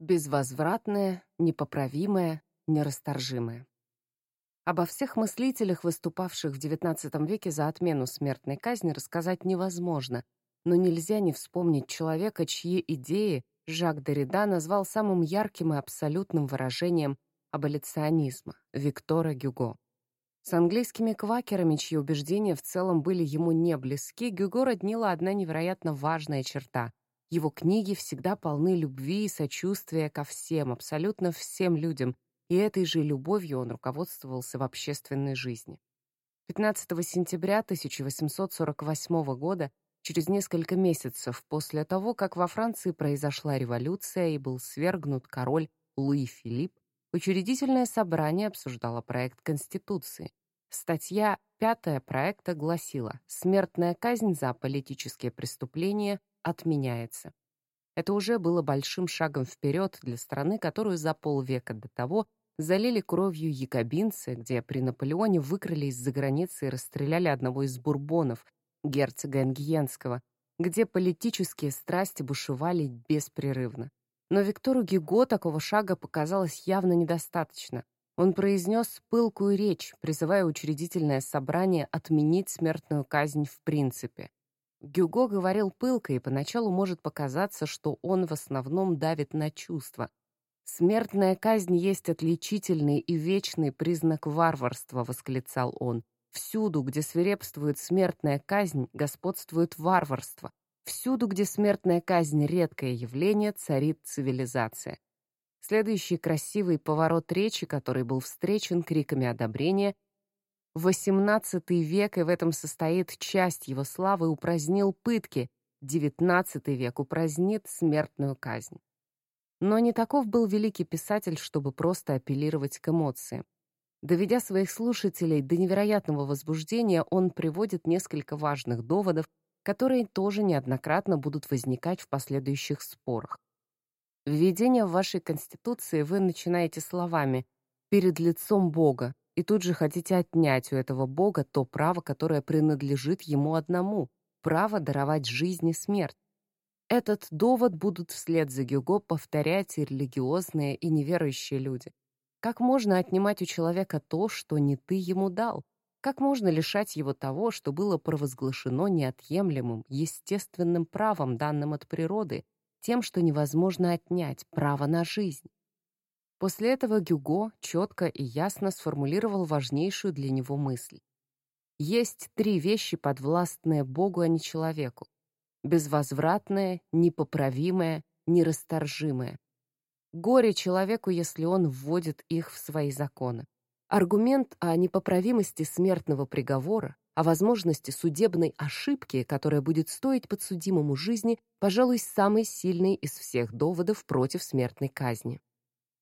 Безвозвратное, непоправимое, нерасторжимое. Обо всех мыслителях, выступавших в XIX веке за отмену смертной казни, рассказать невозможно, но нельзя не вспомнить человека, чьи идеи Жак Derrida назвал самым ярким и абсолютным выражением аболиционизма — Виктора Гюго. С английскими квакерами, чьи убеждения в целом были ему не близки, Гюго роднила одна невероятно важная черта. Его книги всегда полны любви и сочувствия ко всем, абсолютно всем людям, и этой же любовью он руководствовался в общественной жизни. 15 сентября 1848 года, через несколько месяцев после того, как во Франции произошла революция и был свергнут король Луи Филипп, Учредительное собрание обсуждало проект Конституции. Статья 5 проекта гласила «Смертная казнь за политические преступления отменяется». Это уже было большим шагом вперед для страны, которую за полвека до того залили кровью якобинцы, где при Наполеоне выкрали из-за границы и расстреляли одного из бурбонов, герцога Энгиенского, где политические страсти бушевали беспрерывно. Но Виктору Гиго такого шага показалось явно недостаточно. Он произнес пылкую речь, призывая учредительное собрание отменить смертную казнь в принципе. Гюго говорил пылко, и поначалу может показаться, что он в основном давит на чувства. «Смертная казнь есть отличительный и вечный признак варварства», — восклицал он. «Всюду, где свирепствует смертная казнь, господствует варварство. Всюду, где смертная казнь — редкое явление, царит цивилизация. Следующий красивый поворот речи, который был встречен криками одобрения, XVIII век, и в этом состоит часть его славы, упразднил пытки, XIX век упразднит смертную казнь. Но не таков был великий писатель, чтобы просто апеллировать к эмоциям. Доведя своих слушателей до невероятного возбуждения, он приводит несколько важных доводов, которые тоже неоднократно будут возникать в последующих спорах. Введение в вашей Конституции вы начинаете словами «перед лицом Бога», и тут же хотите отнять у этого Бога то право, которое принадлежит ему одному, право даровать жизнь и смерть. Этот довод будут вслед за Гюго повторять и религиозные, и неверующие люди. Как можно отнимать у человека то, что не ты ему дал? Как можно лишать его того, что было провозглашено неотъемлемым, естественным правом, данным от природы, тем, что невозможно отнять, право на жизнь? После этого Гюго четко и ясно сформулировал важнейшую для него мысль. Есть три вещи, подвластные Богу, а не человеку. Безвозвратное, непоправимое, нерасторжимое. Горе человеку, если он вводит их в свои законы. Аргумент о непоправимости смертного приговора, о возможности судебной ошибки, которая будет стоить подсудимому жизни, пожалуй, самый сильный из всех доводов против смертной казни.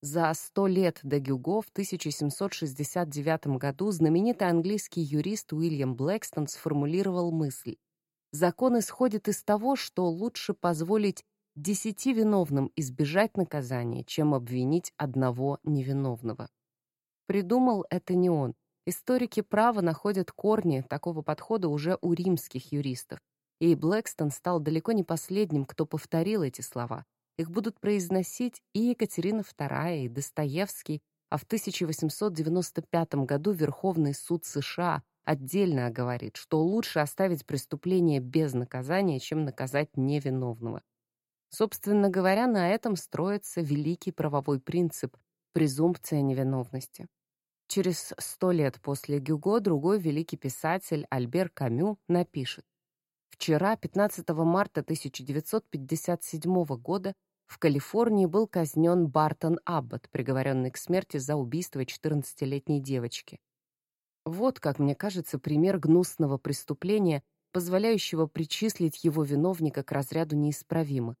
За сто лет до Гюго в 1769 году знаменитый английский юрист Уильям Блэкстон сформулировал мысль «Закон исходит из того, что лучше позволить десяти виновным избежать наказания, чем обвинить одного невиновного». Придумал это не он. Историки права находят корни такого подхода уже у римских юристов. И Блэкстон стал далеко не последним, кто повторил эти слова. Их будут произносить и Екатерина II, и Достоевский, а в 1895 году Верховный суд США отдельно говорит, что лучше оставить преступление без наказания, чем наказать невиновного. Собственно говоря, на этом строится великий правовой принцип – презумпция невиновности. Через сто лет после Гюго другой великий писатель Альбер Камю напишет «Вчера, 15 марта 1957 года, в Калифорнии был казнен Бартон Аббот, приговоренный к смерти за убийство 14-летней девочки. Вот, как мне кажется, пример гнусного преступления, позволяющего причислить его виновника к разряду неисправимых.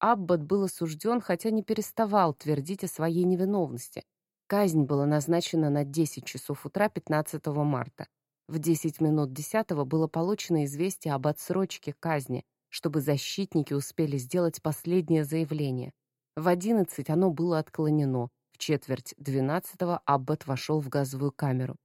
Аббот был осужден, хотя не переставал твердить о своей невиновности, Казнь была назначена на 10 часов утра 15 марта. В 10 минут 10 было получено известие об отсрочке казни, чтобы защитники успели сделать последнее заявление. В 11 оно было отклонено. В четверть 12 Аббат вошел в газовую камеру.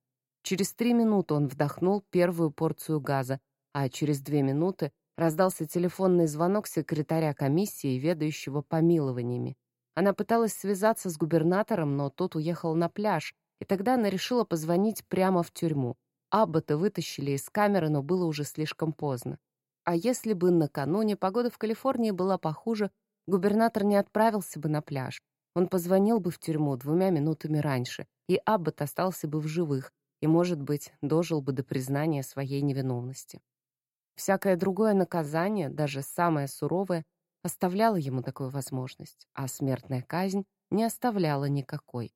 Через три минуты он вдохнул первую порцию газа, а через две минуты раздался телефонный звонок секретаря комиссии, ведающего помилованиями. Она пыталась связаться с губернатором, но тот уехал на пляж, и тогда она решила позвонить прямо в тюрьму. Аббата вытащили из камеры, но было уже слишком поздно. А если бы накануне погода в Калифорнии была похуже, губернатор не отправился бы на пляж. Он позвонил бы в тюрьму двумя минутами раньше, и Аббат остался бы в живых, и, может быть, дожил бы до признания своей невиновности. Всякое другое наказание, даже самое суровое, оставляло ему такую возможность, а смертная казнь не оставляла никакой.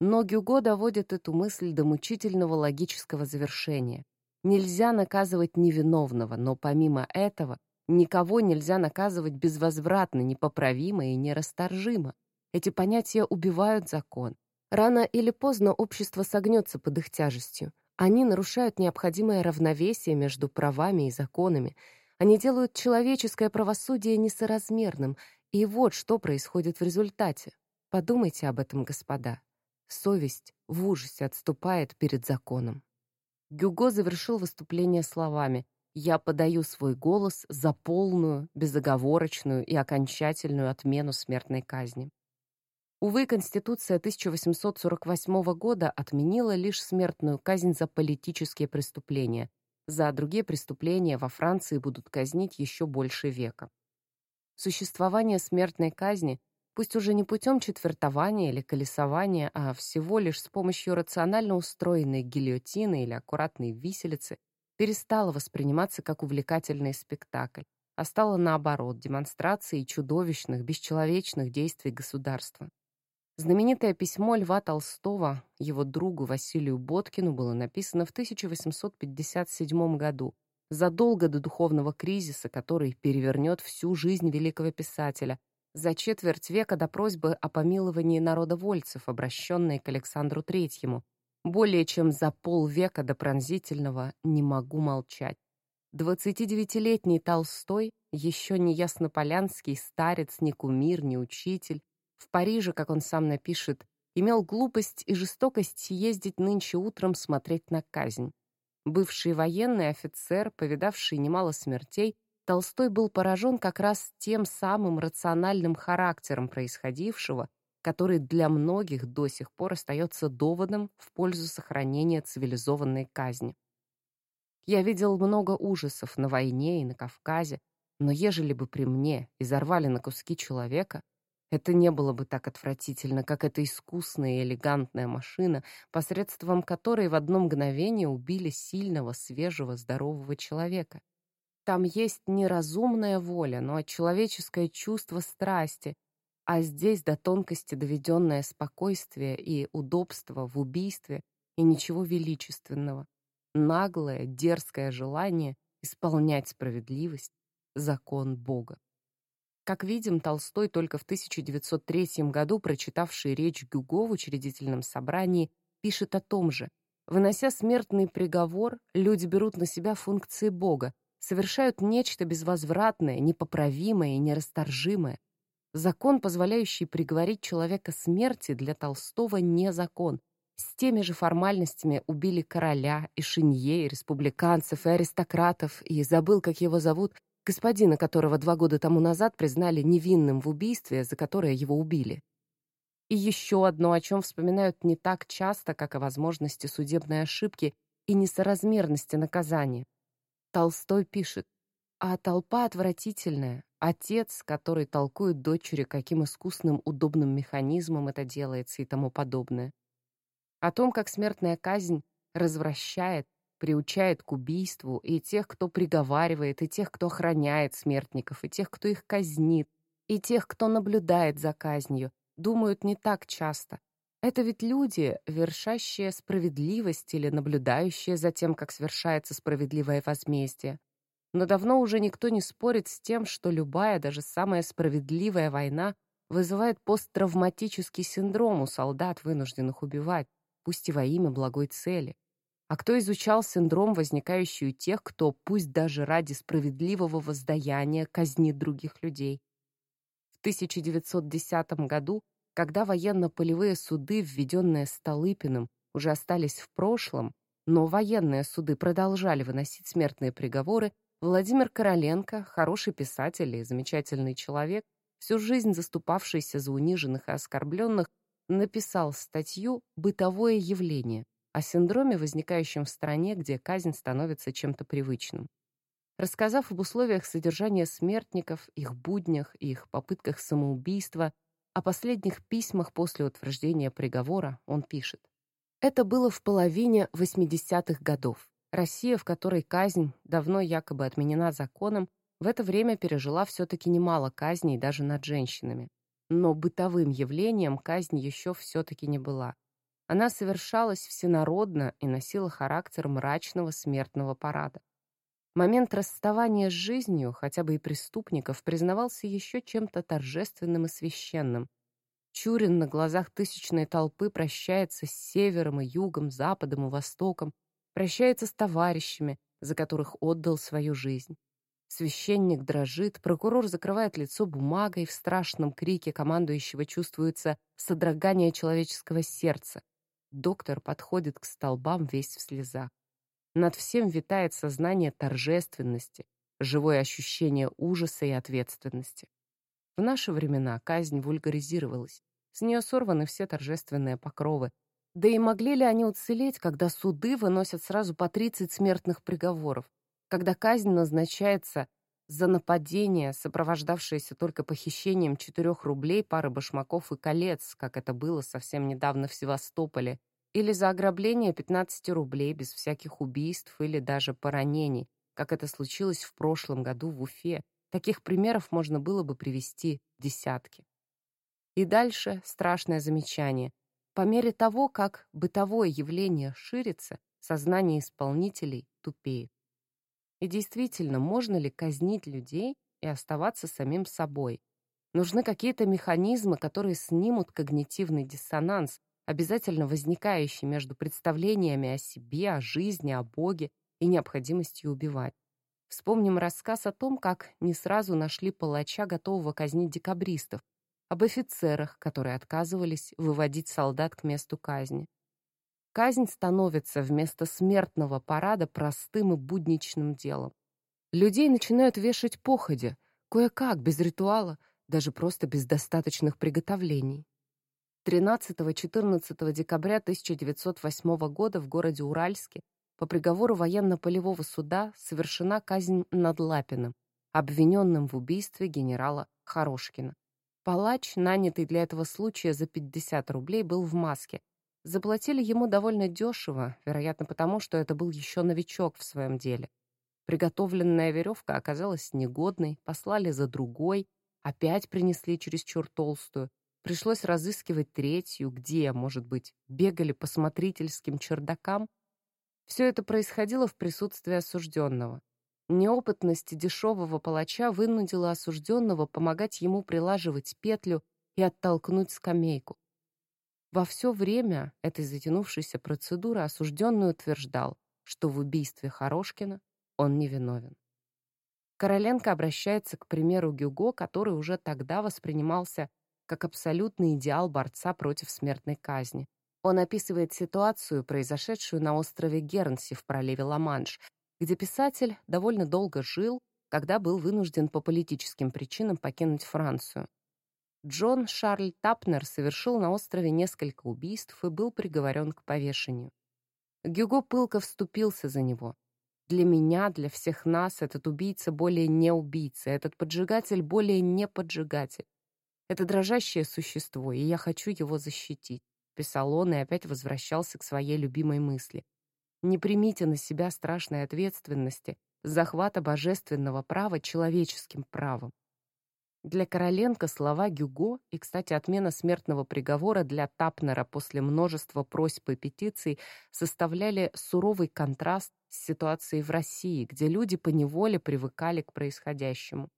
Но Гюго доводит эту мысль до мучительного логического завершения. Нельзя наказывать невиновного, но помимо этого никого нельзя наказывать безвозвратно, непоправимо и нерасторжимо. Эти понятия убивают закон. Рано или поздно общество согнется под их тяжестью. Они нарушают необходимое равновесие между правами и законами. Они делают человеческое правосудие несоразмерным. И вот что происходит в результате. Подумайте об этом, господа. Совесть в ужасе отступает перед законом. Гюго завершил выступление словами «Я подаю свой голос за полную, безоговорочную и окончательную отмену смертной казни». Увы, Конституция 1848 года отменила лишь смертную казнь за политические преступления. За другие преступления во Франции будут казнить еще больше века. Существование смертной казни пусть уже не путем четвертования или колесования, а всего лишь с помощью рационально устроенной гильотины или аккуратной виселицы, перестала восприниматься как увлекательный спектакль, а стала, наоборот, демонстрацией чудовищных, бесчеловечных действий государства. Знаменитое письмо Льва Толстого его другу Василию Боткину было написано в 1857 году, задолго до духовного кризиса, который перевернет всю жизнь великого писателя, за четверть века до просьбы о помиловании народовольцев, обращенной к Александру Третьему, более чем за полвека до пронзительного «не могу молчать». 29-летний Толстой, еще не яснополянский старец, ни кумир, ни учитель, в Париже, как он сам напишет, имел глупость и жестокость ездить нынче утром смотреть на казнь. Бывший военный офицер, повидавший немало смертей, Толстой был поражен как раз тем самым рациональным характером происходившего, который для многих до сих пор остается доводом в пользу сохранения цивилизованной казни. Я видел много ужасов на войне и на Кавказе, но ежели бы при мне изорвали на куски человека, это не было бы так отвратительно, как эта искусная и элегантная машина, посредством которой в одно мгновение убили сильного, свежего, здорового человека. Там есть не разумная воля, но человеческое чувство страсти, а здесь до тонкости доведенное спокойствие и удобство в убийстве и ничего величественного. Наглое, дерзкое желание исполнять справедливость, закон Бога. Как видим, Толстой только в 1903 году, прочитавший речь Гюго в учредительном собрании, пишет о том же. Вынося смертный приговор, люди берут на себя функции Бога, совершают нечто безвозвратное, непоправимое и нерасторжимое. Закон, позволяющий приговорить человека смерти, для Толстого не закон. С теми же формальностями убили короля, и шинье, и республиканцев, и аристократов, и забыл, как его зовут, господина, которого два года тому назад признали невинным в убийстве, за которое его убили. И еще одно, о чем вспоминают не так часто, как о возможности судебной ошибки и несоразмерности наказания. Толстой пишет, а толпа отвратительная, отец, который толкует дочери, каким искусным, удобным механизмом это делается и тому подобное. О том, как смертная казнь развращает, приучает к убийству и тех, кто приговаривает, и тех, кто охраняет смертников, и тех, кто их казнит, и тех, кто наблюдает за казнью, думают не так часто, это ведь люди, вершащие справедливость или наблюдающие за тем, как свершается справедливое возмездие. Но давно уже никто не спорит с тем, что любая, даже самая справедливая война вызывает посттравматический синдром у солдат, вынужденных убивать, пусть и во имя благой цели. А кто изучал синдром, возникающий у тех, кто, пусть даже ради справедливого воздаяния, казнит других людей? В 1910 году когда военно-полевые суды, введенные Столыпиным, уже остались в прошлом, но военные суды продолжали выносить смертные приговоры, Владимир Короленко, хороший писатель и замечательный человек, всю жизнь заступавшийся за униженных и оскорбленных, написал статью «Бытовое явление» о синдроме, возникающем в стране, где казнь становится чем-то привычным. Рассказав об условиях содержания смертников, их буднях и их попытках самоубийства, о последних письмах после утверждения приговора, он пишет. Это было в половине 80-х годов. Россия, в которой казнь давно якобы отменена законом, в это время пережила все-таки немало казней даже над женщинами. Но бытовым явлением казнь еще все-таки не была. Она совершалась всенародно и носила характер мрачного смертного парада. Момент расставания с жизнью, хотя бы и преступников, признавался еще чем-то торжественным и священным. Чурин на глазах тысячной толпы прощается с севером и югом, западом и востоком, прощается с товарищами, за которых отдал свою жизнь. Священник дрожит, прокурор закрывает лицо бумагой, в страшном крике командующего чувствуется содрогание человеческого сердца. Доктор подходит к столбам весь в слезах. Над всем витает сознание торжественности, живое ощущение ужаса и ответственности. В наши времена казнь вульгаризировалась. С нее сорваны все торжественные покровы, да и могли ли они уцелеть, когда суды выносят сразу по 30 смертных приговоров, когда казнь назначается за нападение, сопровождавшееся только похищением 4 рублей, пары башмаков и колец, как это было совсем недавно в Севастополе, или за ограбление 15 рублей без всяких убийств или даже поранений, как это случилось в прошлом году в Уфе. Таких примеров можно было бы привести десятки. И дальше страшное замечание. По мере того, как бытовое явление ширится, сознание исполнителей тупеет. И действительно, можно ли казнить людей и оставаться самим собой? Нужны какие-то механизмы, которые снимут когнитивный диссонанс, обязательно возникающий между представлениями о себе, о жизни, о Боге и необходимостью убивать. Вспомним рассказ о том, как не сразу нашли палача, готового казнить декабристов, об офицерах, которые отказывались выводить солдат к месту казни. Казнь становится вместо смертного парада простым и будничным делом. Людей начинают вешать походя, кое-как, без ритуала, даже просто без достаточных приготовлений. 13-14 декабря 1908 года в городе Уральске по приговору военно-полевого суда совершена казнь над Лапиным, обвиненным в убийстве генерала Хорошкина. Палач, нанятый для этого случая за 50 рублей, был в маске. Заплатили ему довольно дешево, вероятно потому, что это был еще новичок в своем деле. Приготовленная веревка оказалась негодной, послали за другой, опять принесли чересчур толстую. Пришлось разыскивать третью, где, может быть, бегали по смотрительским чердакам. Все это происходило в присутствии осужденного. Неопытность дешевого палача вынудила осужденного помогать ему прилаживать петлю и оттолкнуть скамейку. Во все время этой затянувшейся процедуры осужденный утверждал, что в убийстве Хорошкина он невиновен. Короленко обращается к примеру Гюго, который уже тогда воспринимался как абсолютный идеал борца против смертной казни. Он описывает ситуацию, произошедшую на острове Гернси в проливе Ла-Манш, где писатель довольно долго жил, когда был вынужден по политическим причинам покинуть Францию. Джон Шарль Тапнер совершил на острове несколько убийств и был приговорен к повешению. Гюго пылко вступился за него. Для меня, для всех нас, этот убийца более не убийца, этот поджигатель более не поджигатель. Это дрожащее существо, и я хочу его защитить, писал он и опять возвращался к своей любимой мысли. Не примите на себя страшной ответственности захвата божественного права человеческим правом. Для Короленко слова Гюго и, кстати, отмена смертного приговора для Тапнера после множества просьб и петиций составляли суровый контраст с ситуацией в России, где люди поневоле привыкали к происходящему.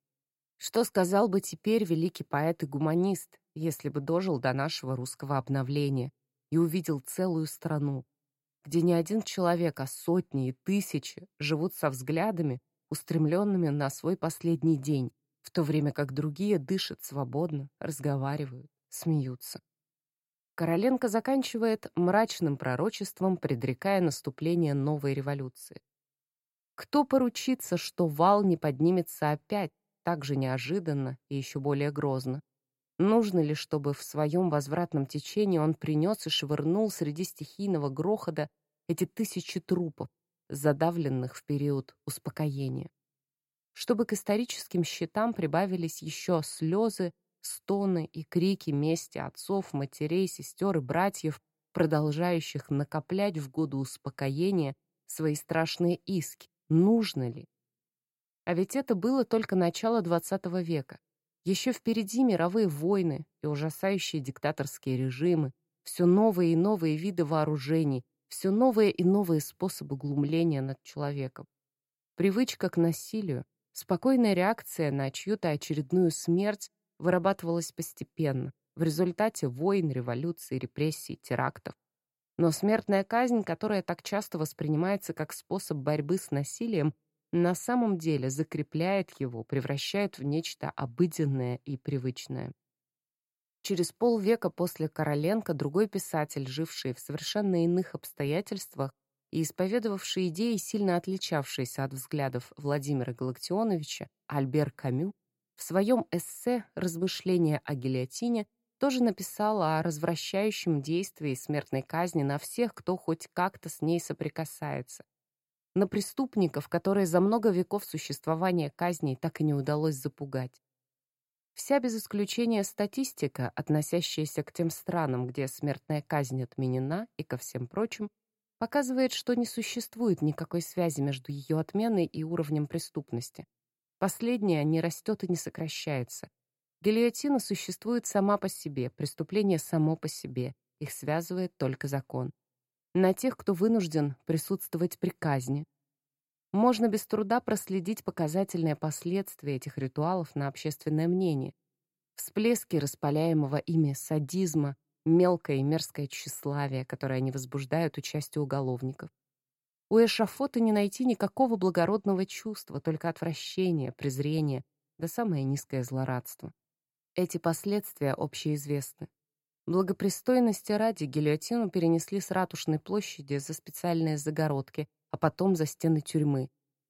Что сказал бы теперь великий поэт и гуманист, если бы дожил до нашего русского обновления и увидел целую страну, где не один человек, а сотни и тысячи живут со взглядами, устремленными на свой последний день, в то время как другие дышат свободно, разговаривают, смеются. Короленко заканчивает мрачным пророчеством, предрекая наступление новой революции. Кто поручится, что вал не поднимется опять, так же неожиданно и еще более грозно. Нужно ли, чтобы в своем возвратном течении он принес и швырнул среди стихийного грохота эти тысячи трупов, задавленных в период успокоения? Чтобы к историческим счетам прибавились еще слезы, стоны и крики мести отцов, матерей, сестер и братьев, продолжающих накоплять в году успокоения свои страшные иски. Нужно ли? А ведь это было только начало XX века. Еще впереди мировые войны и ужасающие диктаторские режимы, все новые и новые виды вооружений, все новые и новые способы глумления над человеком. Привычка к насилию, спокойная реакция на чью-то очередную смерть вырабатывалась постепенно, в результате войн, революций, репрессий, терактов. Но смертная казнь, которая так часто воспринимается как способ борьбы с насилием, на самом деле закрепляет его, превращает в нечто обыденное и привычное. Через полвека после Короленко другой писатель, живший в совершенно иных обстоятельствах и исповедовавший идеи, сильно отличавшиеся от взглядов Владимира Галактионовича, Альбер Камю, в своем эссе «Размышления о гильотине» тоже написал о развращающем действии смертной казни на всех, кто хоть как-то с ней соприкасается, на преступников, которые за много веков существования казней так и не удалось запугать. Вся без исключения статистика, относящаяся к тем странам, где смертная казнь отменена и ко всем прочим, показывает, что не существует никакой связи между ее отменой и уровнем преступности. Последняя не растет и не сокращается. Гильотина существует сама по себе, преступление само по себе, их связывает только закон на тех, кто вынужден присутствовать при казни. Можно без труда проследить показательные последствия этих ритуалов на общественное мнение. Всплески распаляемого ими садизма, мелкое и мерзкое тщеславие, которое они возбуждают участие уголовников. У эшафота не найти никакого благородного чувства, только отвращение, презрение, да самое низкое злорадство. Эти последствия общеизвестны. Благопристойности ради гильотину перенесли с Ратушной площади за специальные загородки, а потом за стены тюрьмы.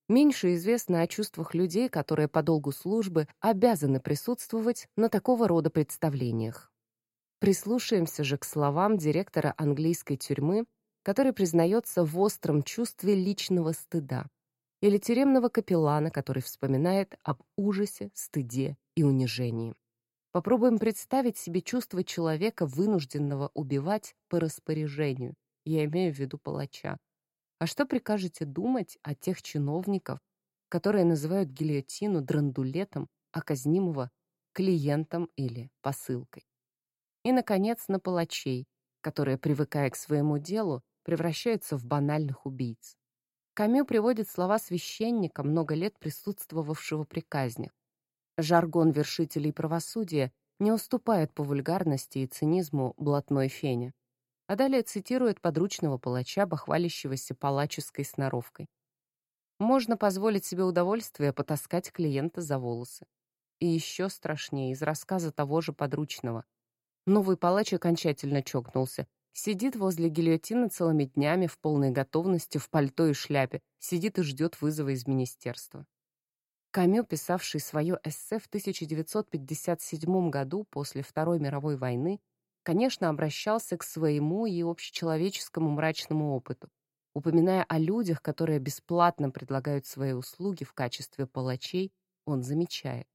Меньше известно о чувствах людей, которые по долгу службы обязаны присутствовать на такого рода представлениях. Прислушаемся же к словам директора английской тюрьмы, который признается в остром чувстве личного стыда, или тюремного капеллана, который вспоминает об ужасе, стыде и унижении. Попробуем представить себе чувство человека, вынужденного убивать по распоряжению. Я имею в виду палача. А что прикажете думать о тех чиновников, которые называют гильотину драндулетом, а клиентом или посылкой? И, наконец, на палачей, которые, привыкая к своему делу, превращаются в банальных убийц. Камю приводит слова священника, много лет присутствовавшего при казнях. Жаргон вершителей правосудия не уступает по вульгарности и цинизму блатной фене. А далее цитирует подручного палача, бахвалящегося палаческой сноровкой. Можно позволить себе удовольствие потаскать клиента за волосы. И еще страшнее из рассказа того же подручного. Новый палач окончательно чокнулся. Сидит возле гильотины целыми днями в полной готовности, в пальто и шляпе, сидит и ждет вызова из министерства. Камю, писавший свое эссе в 1957 году после Второй мировой войны, конечно, обращался к своему и общечеловеческому мрачному опыту, упоминая о людях, которые бесплатно предлагают свои услуги в качестве палачей, он замечает.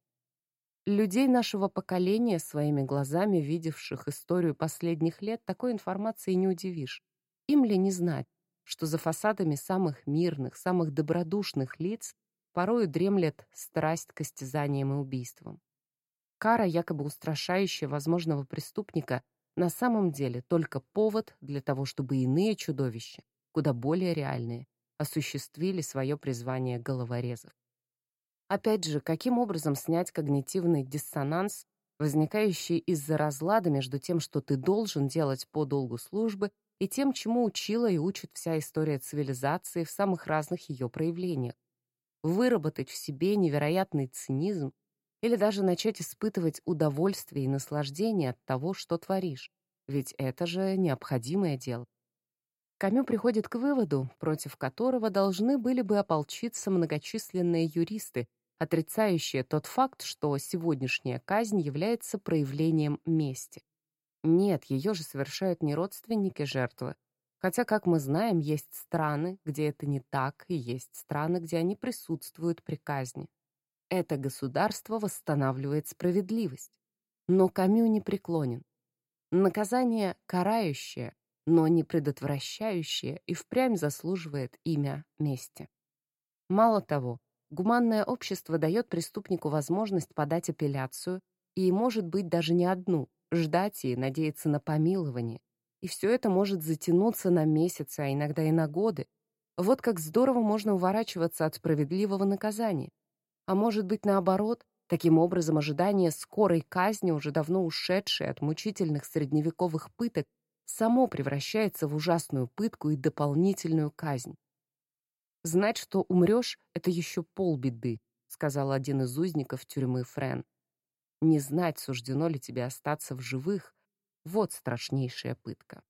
Людей нашего поколения, своими глазами видевших историю последних лет, такой информации не удивишь. Им ли не знать, что за фасадами самых мирных, самых добродушных лиц порою дремлет страсть к истязаниям и убийствам. Кара, якобы устрашающая возможного преступника, на самом деле только повод для того, чтобы иные чудовища, куда более реальные, осуществили свое призвание головорезов. Опять же, каким образом снять когнитивный диссонанс, возникающий из-за разлада между тем, что ты должен делать по долгу службы, и тем, чему учила и учит вся история цивилизации в самых разных ее проявлениях? Выработать в себе невероятный цинизм или даже начать испытывать удовольствие и наслаждение от того, что творишь. Ведь это же необходимое дело. Камю приходит к выводу, против которого должны были бы ополчиться многочисленные юристы, отрицающее тот факт, что сегодняшняя казнь является проявлением мести. Нет, ее же совершают не родственники жертвы. Хотя, как мы знаем, есть страны, где это не так, и есть страны, где они присутствуют при казни. Это государство восстанавливает справедливость. Но Камю не преклонен. Наказание карающее, но не предотвращающее и впрямь заслуживает имя мести. Мало того, гуманное общество дает преступнику возможность подать апелляцию и, может быть, даже не одну, ждать и надеяться на помилование. И все это может затянуться на месяцы, а иногда и на годы. Вот как здорово можно уворачиваться от справедливого наказания. А может быть, наоборот, таким образом ожидание скорой казни, уже давно ушедшей от мучительных средневековых пыток, само превращается в ужасную пытку и дополнительную казнь. «Знать, что умрешь, — это еще полбеды», — сказал один из узников тюрьмы Френ. «Не знать, суждено ли тебе остаться в живых, вот страшнейшая пытка».